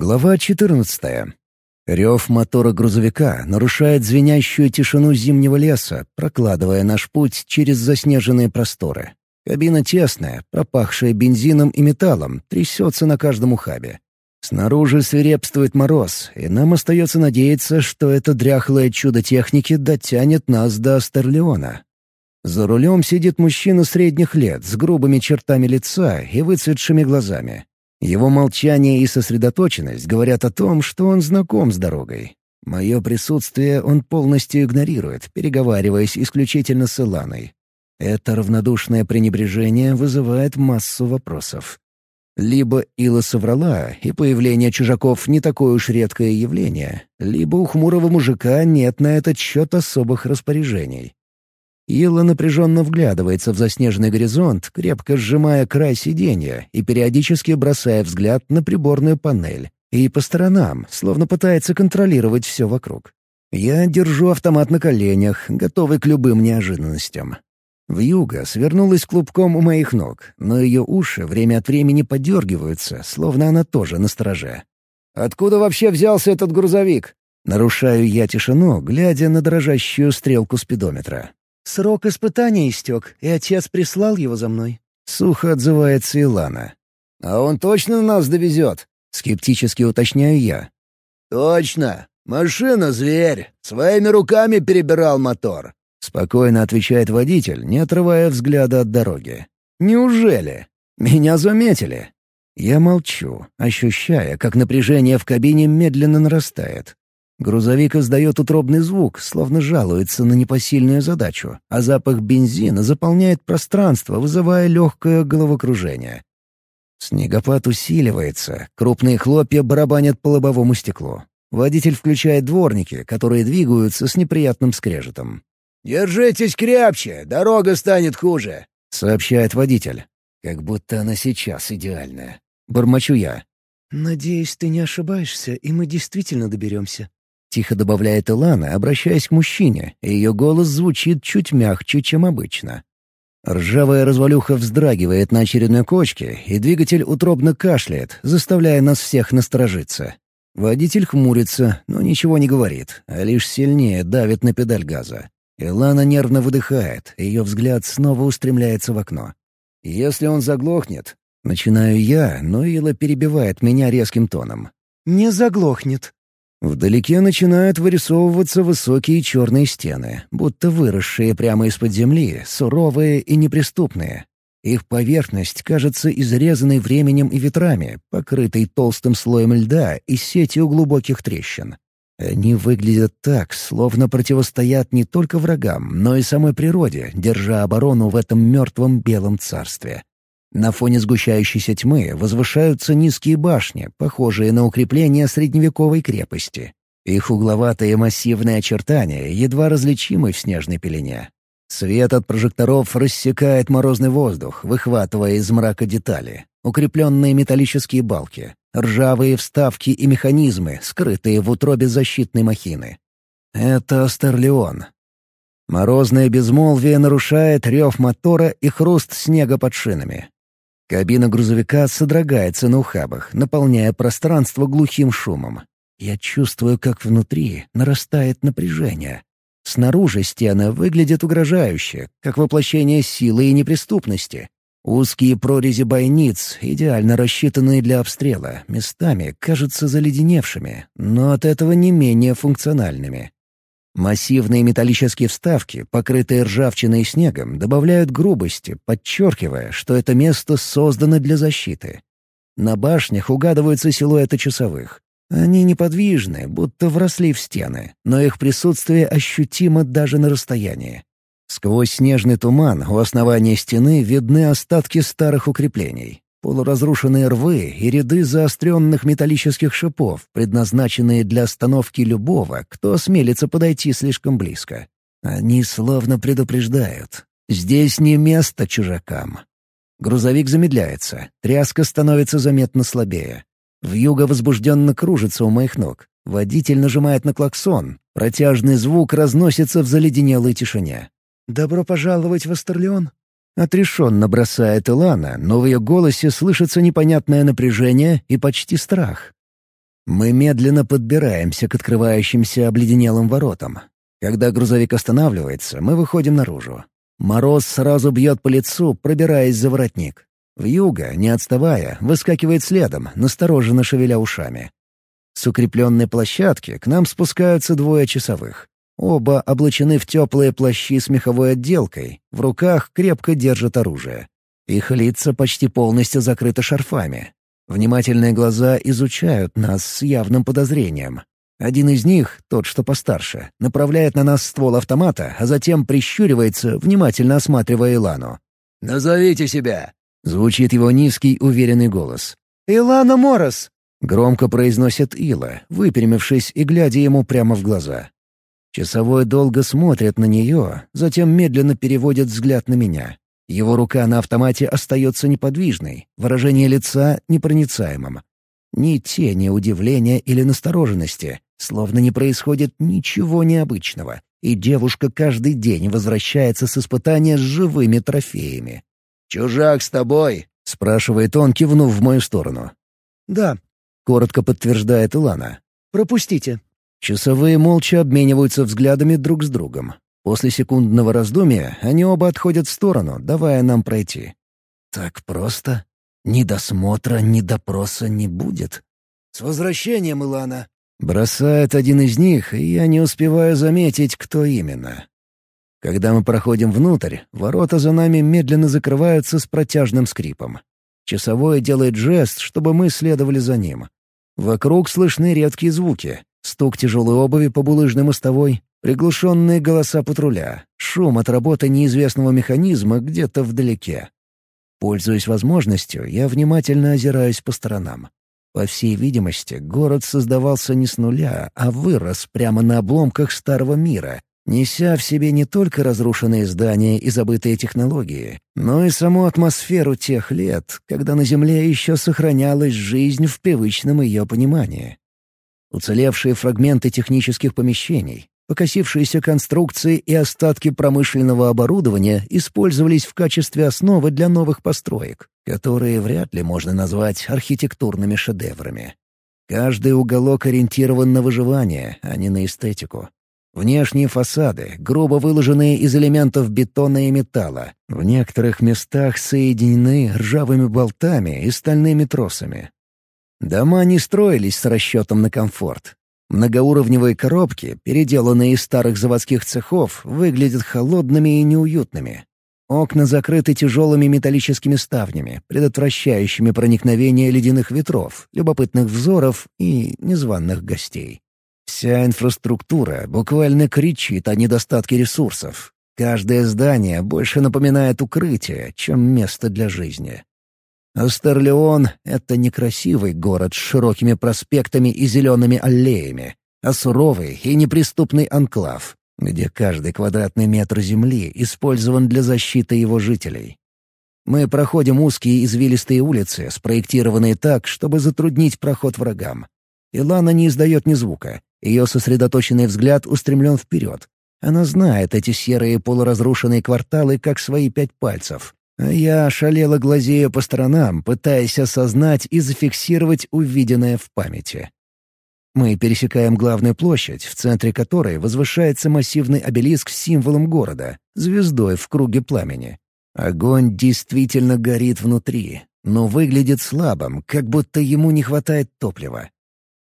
Глава 14. Рев мотора грузовика нарушает звенящую тишину зимнего леса, прокладывая наш путь через заснеженные просторы. Кабина тесная, пропахшая бензином и металлом, трясется на каждом ухабе. Снаружи свирепствует мороз, и нам остается надеяться, что это дряхлое чудо техники дотянет нас до Астерлеона. За рулем сидит мужчина средних лет с грубыми чертами лица и выцветшими глазами. Его молчание и сосредоточенность говорят о том, что он знаком с дорогой. Мое присутствие он полностью игнорирует, переговариваясь исключительно с Иланой. Это равнодушное пренебрежение вызывает массу вопросов. Либо Ила соврала, и появление чужаков не такое уж редкое явление, либо у хмурого мужика нет на этот счет особых распоряжений. Ила напряженно вглядывается в заснеженный горизонт, крепко сжимая край сиденья и периодически бросая взгляд на приборную панель и по сторонам, словно пытается контролировать все вокруг. Я держу автомат на коленях, готовый к любым неожиданностям. Вьюга свернулась клубком у моих ног, но ее уши время от времени подергиваются, словно она тоже на страже. «Откуда вообще взялся этот грузовик?» Нарушаю я тишину, глядя на дрожащую стрелку спидометра. Срок испытания истек, и отец прислал его за мной. Сухо отзывается Илана. «А он точно нас довезет?» — скептически уточняю я. «Точно. Машина — зверь. Своими руками перебирал мотор», — спокойно отвечает водитель, не отрывая взгляда от дороги. «Неужели? Меня заметили?» Я молчу, ощущая, как напряжение в кабине медленно нарастает. Грузовик издает утробный звук, словно жалуется на непосильную задачу, а запах бензина заполняет пространство, вызывая легкое головокружение. Снегопад усиливается, крупные хлопья барабанят по лобовому стеклу. Водитель включает дворники, которые двигаются с неприятным скрежетом. «Держитесь крепче, дорога станет хуже», — сообщает водитель. «Как будто она сейчас идеальная». Бормочу я. «Надеюсь, ты не ошибаешься, и мы действительно доберемся», — тихо добавляет Илана, обращаясь к мужчине, и ее голос звучит чуть мягче, чем обычно. Ржавая развалюха вздрагивает на очередной кочке, и двигатель утробно кашляет, заставляя нас всех насторожиться. Водитель хмурится, но ничего не говорит, а лишь сильнее давит на педаль газа. Илана нервно выдыхает, ее взгляд снова устремляется в окно. «Если он заглохнет...» Начинаю я, но Ила перебивает меня резким тоном. «Не заглохнет», Вдалеке начинают вырисовываться высокие черные стены, будто выросшие прямо из-под земли, суровые и неприступные. Их поверхность кажется изрезанной временем и ветрами, покрытой толстым слоем льда и сетью глубоких трещин. Они выглядят так, словно противостоят не только врагам, но и самой природе, держа оборону в этом мертвом белом царстве. На фоне сгущающейся тьмы возвышаются низкие башни, похожие на укрепления средневековой крепости. Их угловатые массивные очертания едва различимы в снежной пелене. Свет от прожекторов рассекает морозный воздух, выхватывая из мрака детали. Укрепленные металлические балки, ржавые вставки и механизмы, скрытые в утробе защитной махины. Это Астерлеон. Морозное безмолвие нарушает рев мотора и хруст снега под шинами. Кабина грузовика содрогается на ухабах, наполняя пространство глухим шумом. Я чувствую, как внутри нарастает напряжение. Снаружи стены выглядят угрожающе, как воплощение силы и неприступности. Узкие прорези бойниц, идеально рассчитанные для обстрела, местами кажутся заледеневшими, но от этого не менее функциональными. Массивные металлические вставки, покрытые ржавчиной и снегом, добавляют грубости, подчеркивая, что это место создано для защиты. На башнях угадываются силуэты часовых. Они неподвижны, будто вросли в стены, но их присутствие ощутимо даже на расстоянии. Сквозь снежный туман у основания стены видны остатки старых укреплений полуразрушенные рвы и ряды заостренных металлических шипов, предназначенные для остановки любого, кто осмелится подойти слишком близко. Они словно предупреждают. Здесь не место чужакам. Грузовик замедляется, тряска становится заметно слабее. Вьюга возбужденно кружится у моих ног. Водитель нажимает на клаксон. Протяжный звук разносится в заледенелой тишине. «Добро пожаловать в Астерлеон», Отрешенно бросает Илана, но в ее голосе слышится непонятное напряжение и почти страх. Мы медленно подбираемся к открывающимся обледенелым воротам. Когда грузовик останавливается, мы выходим наружу. Мороз сразу бьет по лицу, пробираясь за воротник. Вьюга, не отставая, выскакивает следом, настороженно шевеля ушами. С укрепленной площадки к нам спускаются двое часовых. Оба облачены в теплые плащи с меховой отделкой, в руках крепко держат оружие. Их лица почти полностью закрыты шарфами. Внимательные глаза изучают нас с явным подозрением. Один из них, тот, что постарше, направляет на нас ствол автомата, а затем прищуривается, внимательно осматривая Илану. «Назовите себя!» — звучит его низкий, уверенный голос. «Илана Морос!» — громко произносит Ила, выпрямившись и глядя ему прямо в глаза. Часовой долго смотрит на нее, затем медленно переводит взгляд на меня. Его рука на автомате остается неподвижной, выражение лица — непроницаемым. Ни тени удивления или настороженности, словно не происходит ничего необычного, и девушка каждый день возвращается с испытания с живыми трофеями. «Чужак с тобой?» — спрашивает он, кивнув в мою сторону. «Да», — коротко подтверждает Илана. «Пропустите». Часовые молча обмениваются взглядами друг с другом. После секундного раздумья они оба отходят в сторону, давая нам пройти. Так просто? Ни досмотра, ни допроса не будет. «С возвращением, Илана!» Бросает один из них, и я не успеваю заметить, кто именно. Когда мы проходим внутрь, ворота за нами медленно закрываются с протяжным скрипом. Часовой делает жест, чтобы мы следовали за ним. Вокруг слышны редкие звуки. Стук тяжелой обуви по булыжной мостовой, Приглушенные голоса патруля, шум от работы неизвестного механизма где-то вдалеке. Пользуясь возможностью, я внимательно озираюсь по сторонам. По всей видимости, город создавался не с нуля, а вырос прямо на обломках старого мира, неся в себе не только разрушенные здания и забытые технологии, но и саму атмосферу тех лет, когда на Земле еще сохранялась жизнь в привычном ее понимании. Уцелевшие фрагменты технических помещений, Покосившиеся конструкции и остатки промышленного оборудования использовались в качестве основы для новых построек, которые вряд ли можно назвать архитектурными шедеврами. Каждый уголок ориентирован на выживание, а не на эстетику. Внешние фасады, грубо выложенные из элементов бетона и металла, в некоторых местах соединены ржавыми болтами и стальными тросами. Дома не строились с расчетом на комфорт, Многоуровневые коробки, переделанные из старых заводских цехов, выглядят холодными и неуютными. Окна закрыты тяжелыми металлическими ставнями, предотвращающими проникновение ледяных ветров, любопытных взоров и незваных гостей. Вся инфраструктура буквально кричит о недостатке ресурсов. Каждое здание больше напоминает укрытие, чем место для жизни. Астерлеон — это не красивый город с широкими проспектами и зелеными аллеями, а суровый и неприступный анклав, где каждый квадратный метр земли использован для защиты его жителей. Мы проходим узкие извилистые улицы, спроектированные так, чтобы затруднить проход врагам. Илана не издает ни звука. Ее сосредоточенный взгляд устремлен вперед. Она знает эти серые полуразрушенные кварталы как свои пять пальцев. А я ошалело глазею по сторонам, пытаясь осознать и зафиксировать увиденное в памяти. Мы пересекаем главную площадь, в центре которой возвышается массивный обелиск с символом города — звездой в круге пламени. Огонь действительно горит внутри, но выглядит слабым, как будто ему не хватает топлива.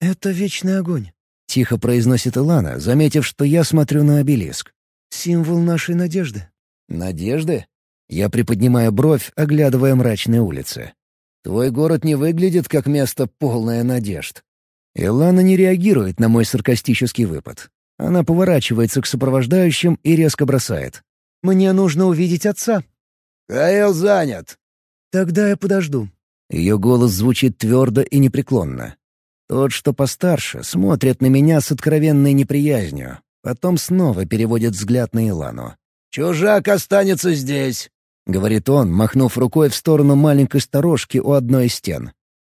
«Это вечный огонь», — тихо произносит Илана, заметив, что я смотрю на обелиск. «Символ нашей надежды». «Надежды?» Я приподнимаю бровь, оглядывая мрачные улицы. «Твой город не выглядит как место полное надежд». Илана не реагирует на мой саркастический выпад. Она поворачивается к сопровождающим и резко бросает. «Мне нужно увидеть отца». «Каэл занят». «Тогда я подожду». Ее голос звучит твердо и непреклонно. Тот, что постарше, смотрит на меня с откровенной неприязнью, потом снова переводит взгляд на Илану. «Чужак останется здесь. — говорит он, махнув рукой в сторону маленькой сторожки у одной из стен.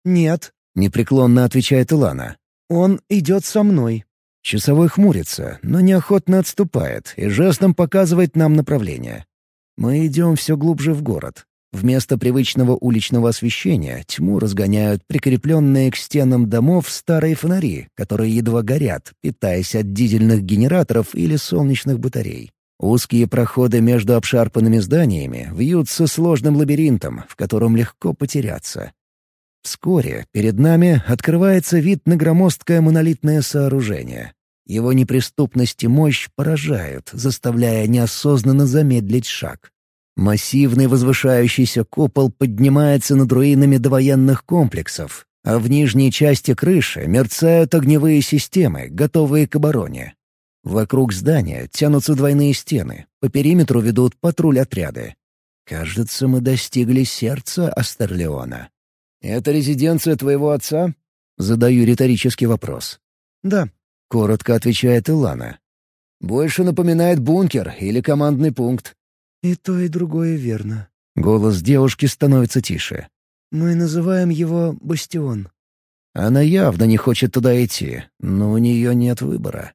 «Нет», — непреклонно отвечает Илана. «Он идет со мной». Часовой хмурится, но неохотно отступает и жестом показывает нам направление. Мы идем все глубже в город. Вместо привычного уличного освещения тьму разгоняют прикрепленные к стенам домов старые фонари, которые едва горят, питаясь от дизельных генераторов или солнечных батарей. Узкие проходы между обшарпанными зданиями вьются сложным лабиринтом, в котором легко потеряться. Вскоре перед нами открывается вид на громоздкое монолитное сооружение. Его неприступность и мощь поражают, заставляя неосознанно замедлить шаг. Массивный возвышающийся купол поднимается над руинами довоенных комплексов, а в нижней части крыши мерцают огневые системы, готовые к обороне. Вокруг здания тянутся двойные стены, по периметру ведут патруль-отряды. Кажется, мы достигли сердца Астерлеона. «Это резиденция твоего отца?» Задаю риторический вопрос. «Да», — коротко отвечает Илана. «Больше напоминает бункер или командный пункт. «И то, и другое верно». Голос девушки становится тише. «Мы называем его «Бастион». Она явно не хочет туда идти, но у нее нет выбора.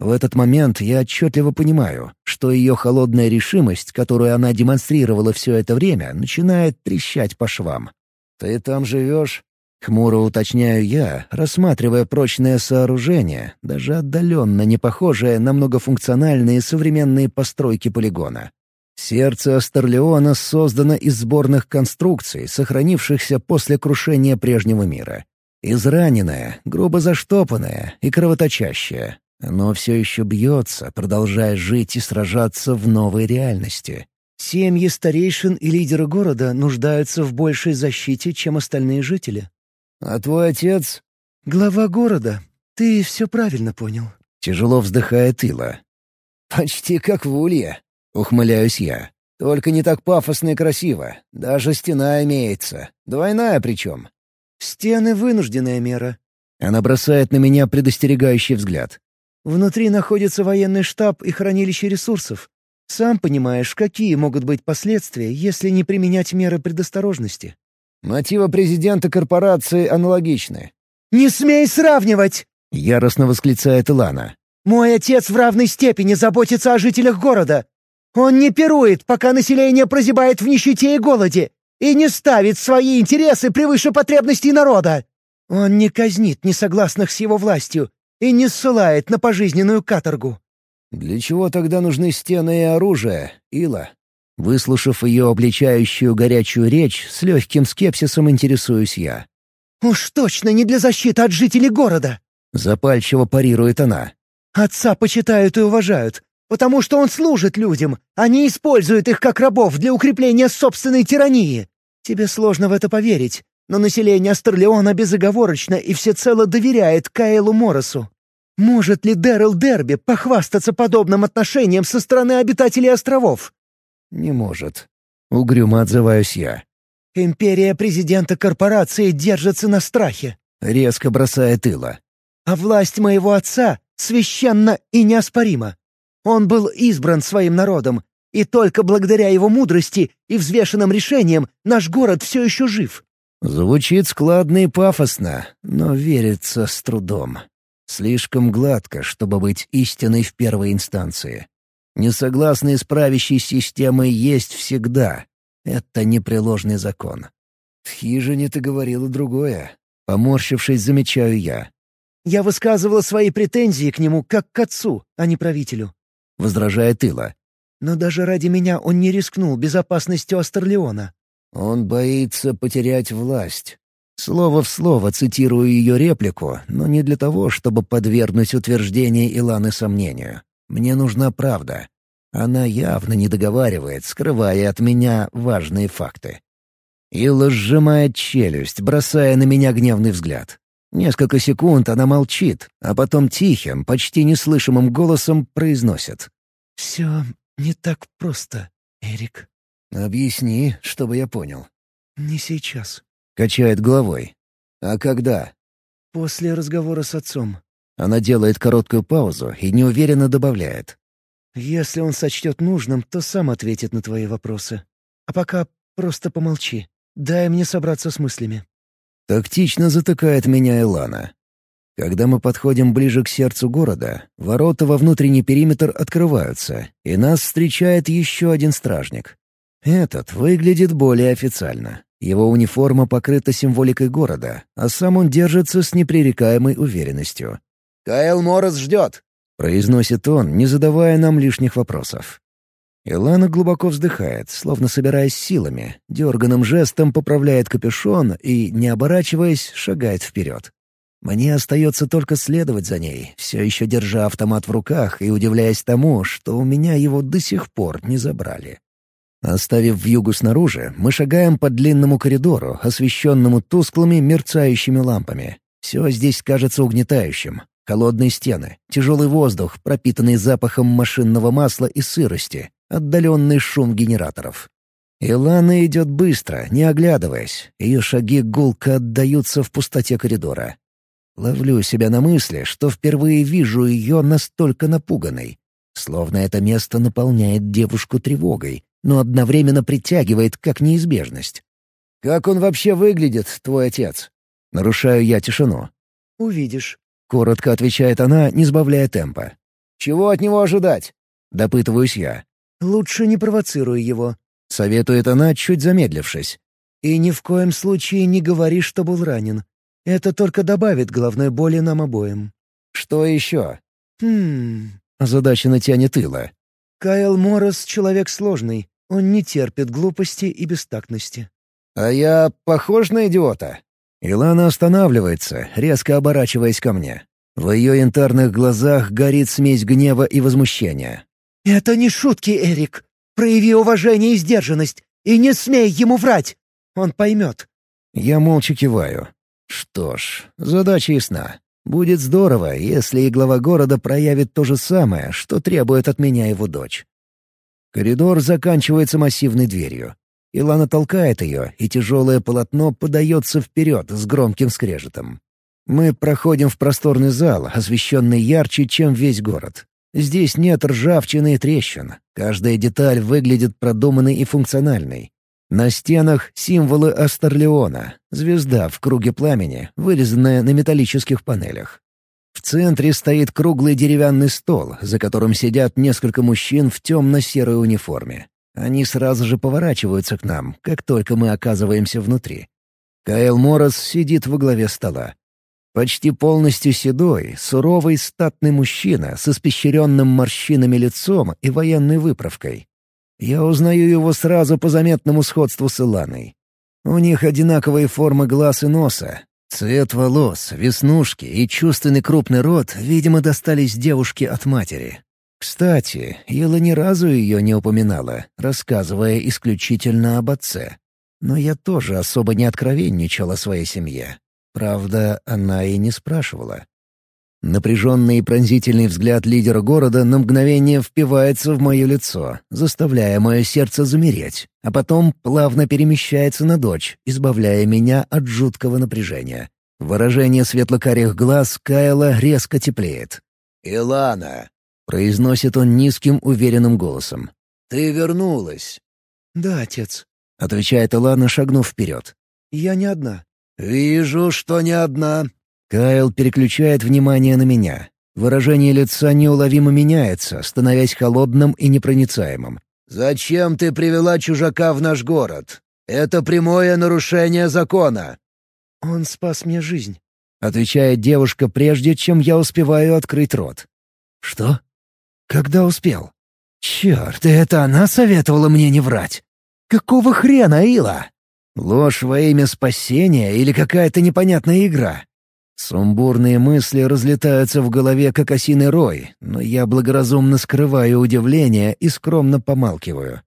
В этот момент я отчетливо понимаю, что ее холодная решимость, которую она демонстрировала все это время, начинает трещать по швам. «Ты там живешь?» — хмуро уточняю я, рассматривая прочное сооружение, даже отдаленно не похожее на многофункциональные современные постройки полигона. Сердце Астерлеона создано из сборных конструкций, сохранившихся после крушения прежнего мира. Израненное, грубо заштопанное и кровоточащее. Оно все еще бьется, продолжая жить и сражаться в новой реальности. Семьи старейшин и лидеры города нуждаются в большей защите, чем остальные жители. «А твой отец?» «Глава города. Ты все правильно понял». Тяжело вздыхает Ила. «Почти как в Улье», — ухмыляюсь я. «Только не так пафосно и красиво. Даже стена имеется. Двойная причем». «Стены — вынужденная мера». Она бросает на меня предостерегающий взгляд. «Внутри находится военный штаб и хранилище ресурсов. Сам понимаешь, какие могут быть последствия, если не применять меры предосторожности». «Мотивы президента корпорации аналогичны». «Не смей сравнивать!» — яростно восклицает Илана. «Мой отец в равной степени заботится о жителях города. Он не пирует, пока население прозябает в нищете и голоде, и не ставит свои интересы превыше потребностей народа. Он не казнит несогласных с его властью и не ссылает на пожизненную каторгу». «Для чего тогда нужны стены и оружие, Ила?» Выслушав ее обличающую горячую речь, с легким скепсисом интересуюсь я. «Уж точно не для защиты от жителей города!» Запальчиво парирует она. «Отца почитают и уважают, потому что он служит людям, а не использует их как рабов для укрепления собственной тирании. Тебе сложно в это поверить, но население Астерлеона безоговорочно и всецело доверяет Каэлу Моросу. Может ли Дэрил Дерби похвастаться подобным отношением со стороны обитателей островов? Не может. Угрюмо отзываюсь я. Империя президента корпорации держится на страхе. Резко бросает Ила. А власть моего отца священна и неоспорима. Он был избран своим народом, и только благодаря его мудрости и взвешенным решениям наш город все еще жив». Звучит складно и пафосно, но верится с трудом. Слишком гладко, чтобы быть истиной в первой инстанции. Несогласные с правящей системой есть всегда. Это непреложный закон. В хижине ты говорила другое. Поморщившись, замечаю я. Я высказывала свои претензии к нему как к отцу, а не правителю возражает Ила. «Но даже ради меня он не рискнул безопасностью Астерлеона». «Он боится потерять власть». Слово в слово цитирую ее реплику, но не для того, чтобы подвергнуть утверждение Иланы сомнению. Мне нужна правда. Она явно не договаривает, скрывая от меня важные факты. Илла сжимает челюсть, бросая на меня гневный взгляд. Несколько секунд она молчит, а потом тихим, почти неслышимым голосом произносит. «Все не так просто, Эрик». «Объясни, чтобы я понял». «Не сейчас». Качает головой. «А когда?» «После разговора с отцом». Она делает короткую паузу и неуверенно добавляет. «Если он сочтет нужным, то сам ответит на твои вопросы. А пока просто помолчи. Дай мне собраться с мыслями». Тактично затыкает меня Элана. Когда мы подходим ближе к сердцу города, ворота во внутренний периметр открываются, и нас встречает еще один стражник. Этот выглядит более официально. Его униформа покрыта символикой города, а сам он держится с непререкаемой уверенностью. «Кайл Моррес ждет», — произносит он, не задавая нам лишних вопросов. Илана глубоко вздыхает, словно собираясь силами, дерганым жестом поправляет капюшон и, не оборачиваясь, шагает вперед. Мне остается только следовать за ней, все еще держа автомат в руках и удивляясь тому, что у меня его до сих пор не забрали. Оставив вьюгу снаружи, мы шагаем по длинному коридору, освещенному тусклыми мерцающими лампами. Все здесь кажется угнетающим. Холодные стены, тяжелый воздух, пропитанный запахом машинного масла и сырости, отдаленный шум генераторов. Илана идет быстро, не оглядываясь. Ее шаги гулко отдаются в пустоте коридора. Ловлю себя на мысли, что впервые вижу ее настолько напуганной. Словно это место наполняет девушку тревогой, но одновременно притягивает как неизбежность. «Как он вообще выглядит, твой отец?» Нарушаю я тишину. «Увидишь», — коротко отвечает она, не сбавляя темпа. «Чего от него ожидать?» — допытываюсь я. «Лучше не провоцируй его», — советует она, чуть замедлившись. «И ни в коем случае не говори, что был ранен. Это только добавит головной боли нам обоим». «Что еще?» «Хм...» — озадаченно тянет Ила. «Кайл Моррес — человек сложный. Он не терпит глупости и бестактности». «А я похож на идиота?» Илана останавливается, резко оборачиваясь ко мне. В ее янтарных глазах горит смесь гнева и возмущения. «Это не шутки, Эрик. Прояви уважение и сдержанность, и не смей ему врать. Он поймет». Я молча киваю. Что ж, задача ясна. Будет здорово, если и глава города проявит то же самое, что требует от меня его дочь. Коридор заканчивается массивной дверью. Илана толкает ее, и тяжелое полотно подается вперед с громким скрежетом. Мы проходим в просторный зал, освещенный ярче, чем весь город. Здесь нет ржавчины и трещин. Каждая деталь выглядит продуманной и функциональной. На стенах символы Астерлеона, звезда в круге пламени, вырезанная на металлических панелях. В центре стоит круглый деревянный стол, за которым сидят несколько мужчин в темно-серой униформе. Они сразу же поворачиваются к нам, как только мы оказываемся внутри. Кайл Моррес сидит во главе стола. Почти полностью седой, суровый статный мужчина с испещренным морщинами лицом и военной выправкой. Я узнаю его сразу по заметному сходству с Иланой. У них одинаковые формы глаз и носа. Цвет волос, веснушки и чувственный крупный рот, видимо, достались девушке от матери. Кстати, Ила ни разу ее не упоминала, рассказывая исключительно об отце. Но я тоже особо не откровенничал о своей семье. Правда, она и не спрашивала. Напряженный и пронзительный взгляд лидера города на мгновение впивается в мое лицо, заставляя мое сердце замереть, а потом плавно перемещается на дочь, избавляя меня от жуткого напряжения. Выражение светло-карих глаз Кайла резко теплеет. «Илана!» — произносит он низким, уверенным голосом. «Ты вернулась!» «Да, отец», — отвечает Илана, шагнув вперед. «Я не одна». «Вижу, что не одна», Кайл переключает внимание на меня. Выражение лица неуловимо меняется, становясь холодным и непроницаемым. «Зачем ты привела чужака в наш город? Это прямое нарушение закона». «Он спас мне жизнь», — отвечает девушка, прежде чем я успеваю открыть рот. «Что? Когда успел? Черт, это она советовала мне не врать. Какого хрена, Ила? Ложь во имя спасения или какая-то непонятная игра?» Сумбурные мысли разлетаются в голове, как осиный рой, но я благоразумно скрываю удивление и скромно помалкиваю.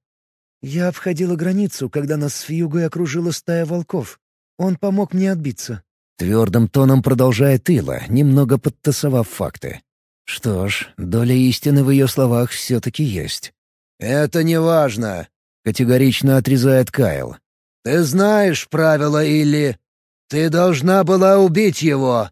«Я обходила границу, когда нас с Фьюгой окружила стая волков. Он помог мне отбиться». Твердым тоном продолжает Ила, немного подтасовав факты. Что ж, доля истины в ее словах все-таки есть. «Это не важно», — категорично отрезает Кайл. «Ты знаешь правила или...» «Ты должна была убить его!»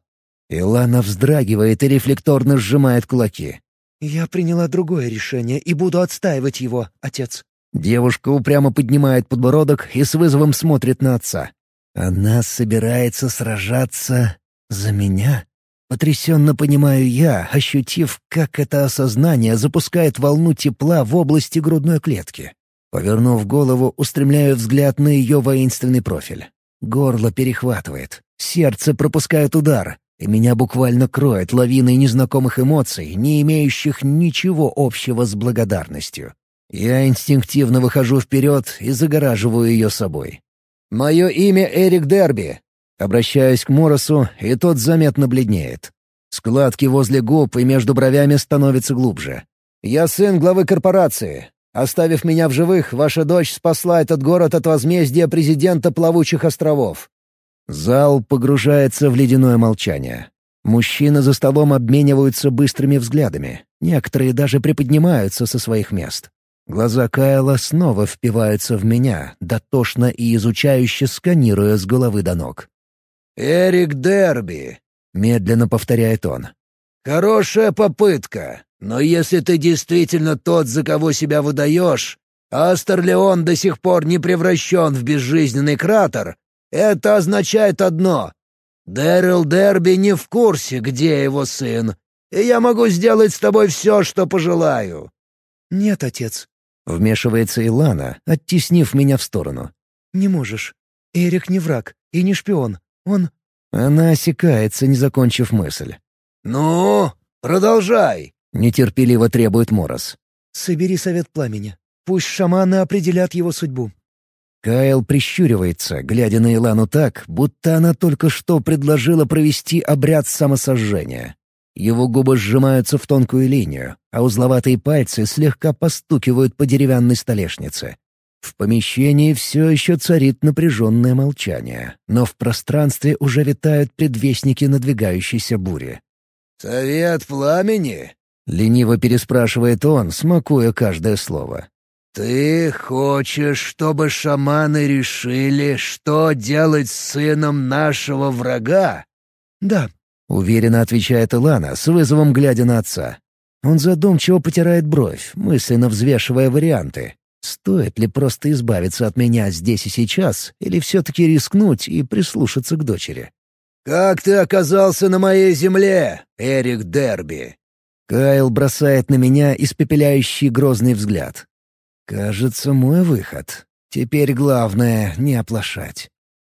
Илана вздрагивает и рефлекторно сжимает кулаки. «Я приняла другое решение и буду отстаивать его, отец». Девушка упрямо поднимает подбородок и с вызовом смотрит на отца. «Она собирается сражаться за меня?» Потрясенно понимаю я, ощутив, как это осознание запускает волну тепла в области грудной клетки. Повернув голову, устремляю взгляд на ее воинственный профиль. Горло перехватывает, сердце пропускает удар, и меня буквально кроет лавиной незнакомых эмоций, не имеющих ничего общего с благодарностью. Я инстинктивно выхожу вперед и загораживаю ее собой. «Мое имя Эрик Дерби». Обращаюсь к Моросу, и тот заметно бледнеет. Складки возле губ и между бровями становятся глубже. «Я сын главы корпорации. Оставив меня в живых, ваша дочь спасла этот город от возмездия президента Плавучих островов. Зал погружается в ледяное молчание. Мужчины за столом обмениваются быстрыми взглядами. Некоторые даже приподнимаются со своих мест. Глаза Кайла снова впиваются в меня, дотошно и изучающе сканируя с головы до ног. «Эрик Дерби», — медленно повторяет он. «Хорошая попытка, но если ты действительно тот, за кого себя выдаешь, а Астерлеон до сих пор не превращен в безжизненный кратер, это означает одно. Дэрил Дерби не в курсе, где его сын, и я могу сделать с тобой все, что пожелаю». «Нет, отец». Вмешивается Илана, оттеснив меня в сторону. «Не можешь. Эрик не враг и не шпион. Он...» Она осекается, не закончив мысль. «Ну, продолжай!» — нетерпеливо требует Морос. «Собери совет пламени. Пусть шаманы определят его судьбу. Кайл прищуривается, глядя на Илану так, будто она только что предложила провести обряд самосожжения. Его губы сжимаются в тонкую линию, а узловатые пальцы слегка постукивают по деревянной столешнице. В помещении все еще царит напряженное молчание, но в пространстве уже витают предвестники надвигающейся бури. «Совет пламени?» — лениво переспрашивает он, смакуя каждое слово. «Ты хочешь, чтобы шаманы решили, что делать с сыном нашего врага?» «Да», — уверенно отвечает Илана, с вызовом глядя на отца. Он задумчиво потирает бровь, мысленно взвешивая варианты. Стоит ли просто избавиться от меня здесь и сейчас, или все-таки рискнуть и прислушаться к дочери? «Как ты оказался на моей земле, Эрик Дерби?» Кайл бросает на меня испепеляющий грозный взгляд. Кажется, мой выход. Теперь главное — не оплошать.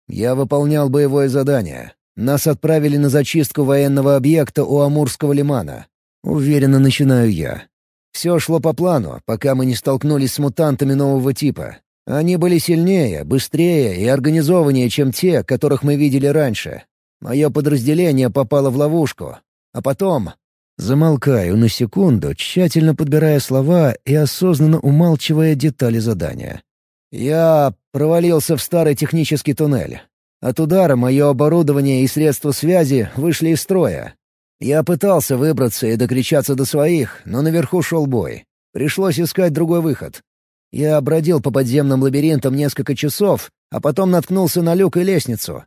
Я выполнял боевое задание. Нас отправили на зачистку военного объекта у Амурского лимана. Уверенно начинаю я. Все шло по плану, пока мы не столкнулись с мутантами нового типа. Они были сильнее, быстрее и организованнее, чем те, которых мы видели раньше. Мое подразделение попало в ловушку. А потом Замолкаю на секунду, тщательно подбирая слова и осознанно умалчивая детали задания. Я провалился в старый технический туннель. От удара мое оборудование и средства связи вышли из строя. Я пытался выбраться и докричаться до своих, но наверху шел бой. Пришлось искать другой выход. Я бродил по подземным лабиринтам несколько часов, а потом наткнулся на люк и лестницу.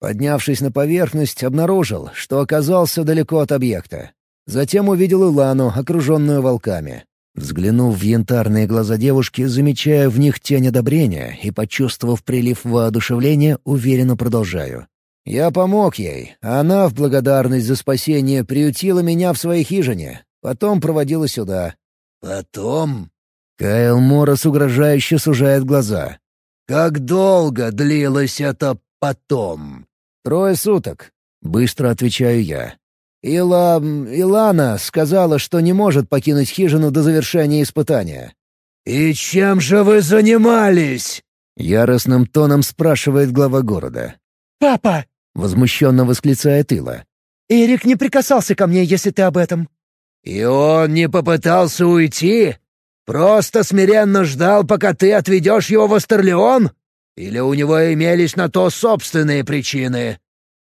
Поднявшись на поверхность, обнаружил, что оказался далеко от объекта. Затем увидел Илану, окруженную волками. Взглянув в янтарные глаза девушки, замечая в них тень одобрения и, почувствовав прилив воодушевления, уверенно продолжаю. «Я помог ей, она в благодарность за спасение приютила меня в своей хижине, потом проводила сюда». «Потом?» Кайл Морос угрожающе сужает глаза. «Как долго длилось это потом?» «Трое суток», — быстро отвечаю я. Ила... Илана сказала, что не может покинуть хижину до завершения испытания. «И чем же вы занимались?» — яростным тоном спрашивает глава города. «Папа!» — возмущенно восклицает Ила. «Эрик не прикасался ко мне, если ты об этом». «И он не попытался уйти? Просто смиренно ждал, пока ты отведешь его в Астерлеон? Или у него имелись на то собственные причины?»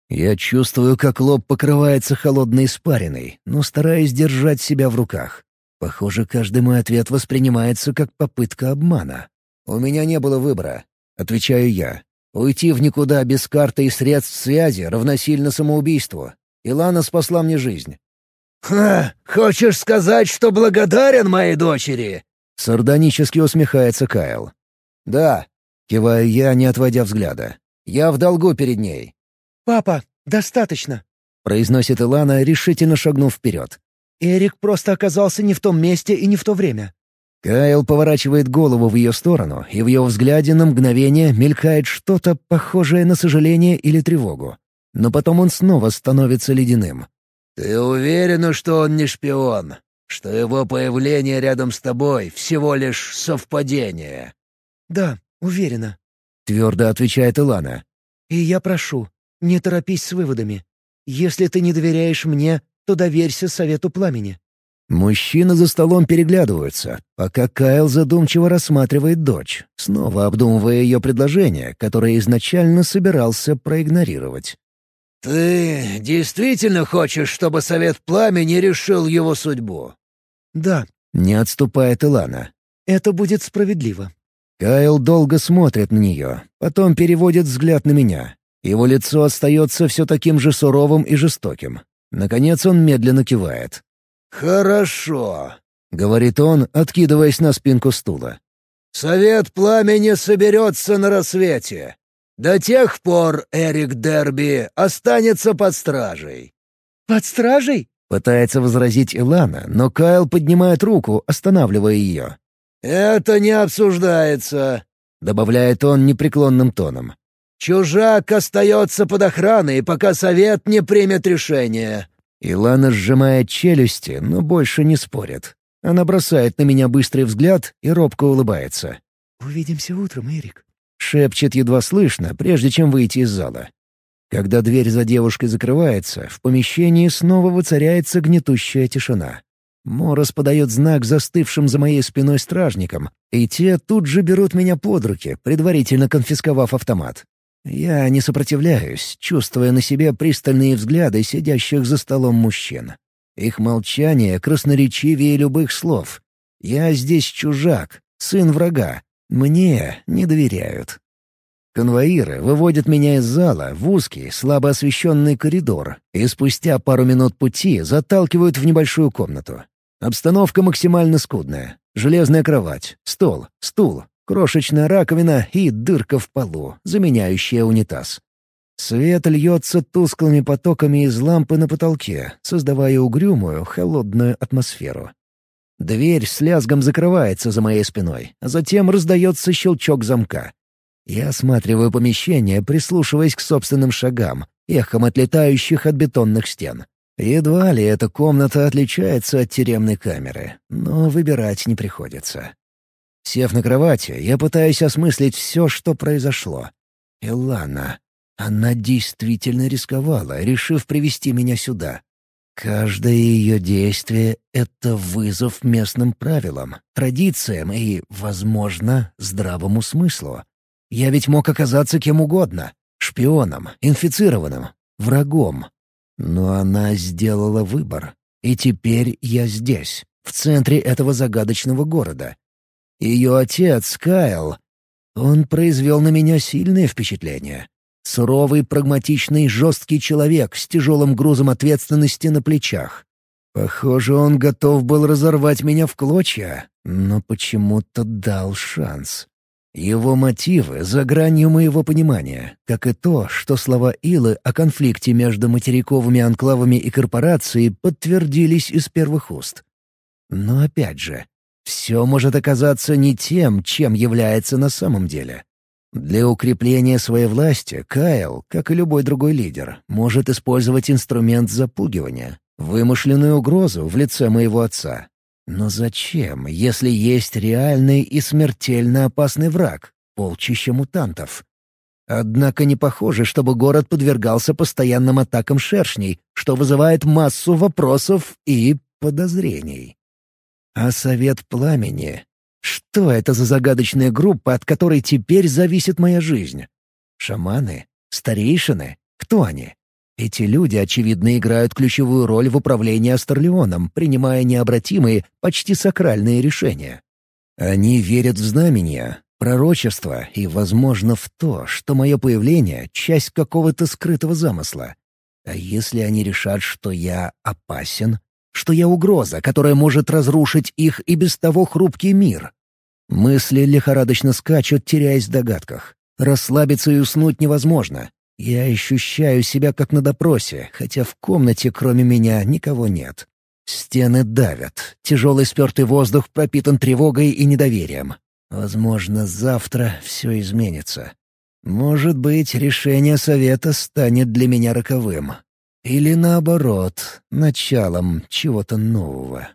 Я чувствую, как лоб покрывается холодной испариной, но стараюсь держать себя в руках. Похоже, каждый мой ответ воспринимается как попытка обмана. «У меня не было выбора», — отвечаю я. «Уйти в никуда без карты и средств связи равносильно самоубийству. Илана спасла мне жизнь». «Ха! Хочешь сказать, что благодарен моей дочери?» Сардонически усмехается Кайл. «Да», — киваю я, не отводя взгляда. «Я в долгу перед ней. «Папа, достаточно», — произносит Илана, решительно шагнув вперед. «Эрик просто оказался не в том месте и не в то время». Кайл поворачивает голову в ее сторону, и в ее взгляде на мгновение мелькает что-то похожее на сожаление или тревогу. Но потом он снова становится ледяным. «Ты уверена, что он не шпион? Что его появление рядом с тобой — всего лишь совпадение?» «Да, уверена», — твердо отвечает Илана. «И я прошу, не торопись с выводами. Если ты не доверяешь мне, то доверься Совету Пламени». Мужчины за столом переглядываются, пока Кайл задумчиво рассматривает дочь, снова обдумывая ее предложение, которое изначально собирался проигнорировать. «Ты действительно хочешь, чтобы Совет Пламени решил его судьбу?» «Да», — не отступает Илана. «Это будет справедливо». Кайл долго смотрит на нее, потом переводит взгляд на меня. Его лицо остается все таким же суровым и жестоким. Наконец он медленно кивает. «Хорошо», — говорит он, откидываясь на спинку стула. «Совет пламени соберется на рассвете. До тех пор Эрик Дерби останется под стражей». «Под стражей?» — пытается возразить Илана, но Кайл поднимает руку, останавливая ее. «Это не обсуждается», — добавляет он непреклонным тоном. «Чужак остается под охраной, пока совет не примет решение. Илана сжимает челюсти, но больше не спорит. Она бросает на меня быстрый взгляд и робко улыбается. «Увидимся утром, Эрик», — шепчет едва слышно, прежде чем выйти из зала. Когда дверь за девушкой закрывается, в помещении снова воцаряется гнетущая тишина. Морос подает знак застывшим за моей спиной стражникам, и те тут же берут меня под руки, предварительно конфисковав автомат. Я не сопротивляюсь, чувствуя на себе пристальные взгляды сидящих за столом мужчин. Их молчание красноречивее любых слов. Я здесь чужак, сын врага. Мне не доверяют. Конвоиры выводят меня из зала в узкий, слабо освещенный коридор и спустя пару минут пути заталкивают в небольшую комнату. Обстановка максимально скудная. Железная кровать, стол, стул, Крошечная раковина и дырка в полу, заменяющая унитаз. Свет льется тусклыми потоками из лампы на потолке, создавая угрюмую, холодную атмосферу. Дверь с лязгом закрывается за моей спиной, а затем раздается щелчок замка. Я осматриваю помещение, прислушиваясь к собственным шагам, эхом отлетающих от бетонных стен. Едва ли эта комната отличается от тюремной камеры, но выбирать не приходится. Сев на кровати, я пытаюсь осмыслить все, что произошло. Илана. Она действительно рисковала, решив привести меня сюда. Каждое ее действие — это вызов местным правилам, традициям и, возможно, здравому смыслу. Я ведь мог оказаться кем угодно — шпионом, инфицированным, врагом. Но она сделала выбор, и теперь я здесь, в центре этого загадочного города, ее отец, Кайл, он произвел на меня сильное впечатление. Суровый, прагматичный, жесткий человек с тяжелым грузом ответственности на плечах. Похоже, он готов был разорвать меня в клочья, но почему-то дал шанс. Его мотивы за гранью моего понимания, как и то, что слова Илы о конфликте между материковыми анклавами и корпорацией подтвердились из первых уст. Но опять же, все может оказаться не тем, чем является на самом деле. Для укрепления своей власти Кайл, как и любой другой лидер, может использовать инструмент запугивания, вымышленную угрозу в лице моего отца. Но зачем, если есть реальный и смертельно опасный враг — полчища мутантов? Однако не похоже, чтобы город подвергался постоянным атакам шершней, что вызывает массу вопросов и подозрений. А Совет Пламени? Что это за загадочная группа, от которой теперь зависит моя жизнь? Шаманы? Старейшины? Кто они? Эти люди, очевидно, играют ключевую роль в управлении Астерлеоном, принимая необратимые, почти сакральные решения. Они верят в знамения, пророчества и, возможно, в то, что мое появление — часть какого-то скрытого замысла. А если они решат, что я опасен, что я угроза, которая может разрушить их и без того хрупкий мир. Мысли лихорадочно скачут, теряясь в догадках. Расслабиться и уснуть невозможно. Я ощущаю себя как на допросе, хотя в комнате кроме меня никого нет. Стены давят, тяжелый спертый воздух пропитан тревогой и недоверием. Возможно, завтра все изменится. Может быть, решение совета станет для меня роковым. Или наоборот, началом чего-то нового.